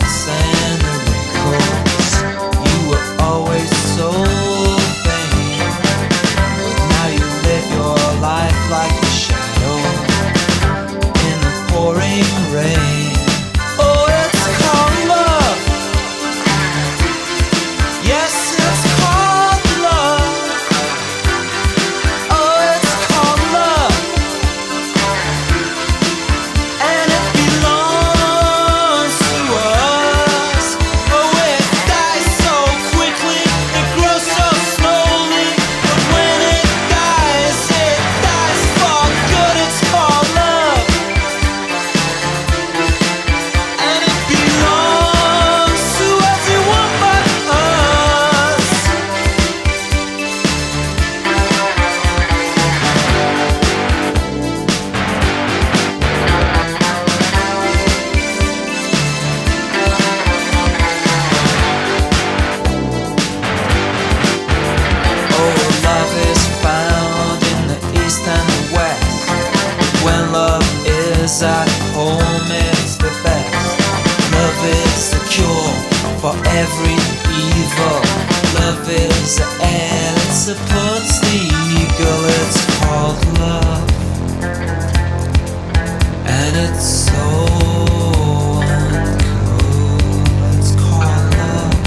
the. You were always so vain. But now you live your life like a shadow in the pouring rain. Home, it's the best. Love is the cure for every evil. Love is the air that supports the eagle. It's called love, and it's so uncool. It's called love.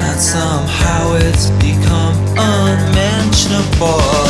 And somehow it's become unmentionable.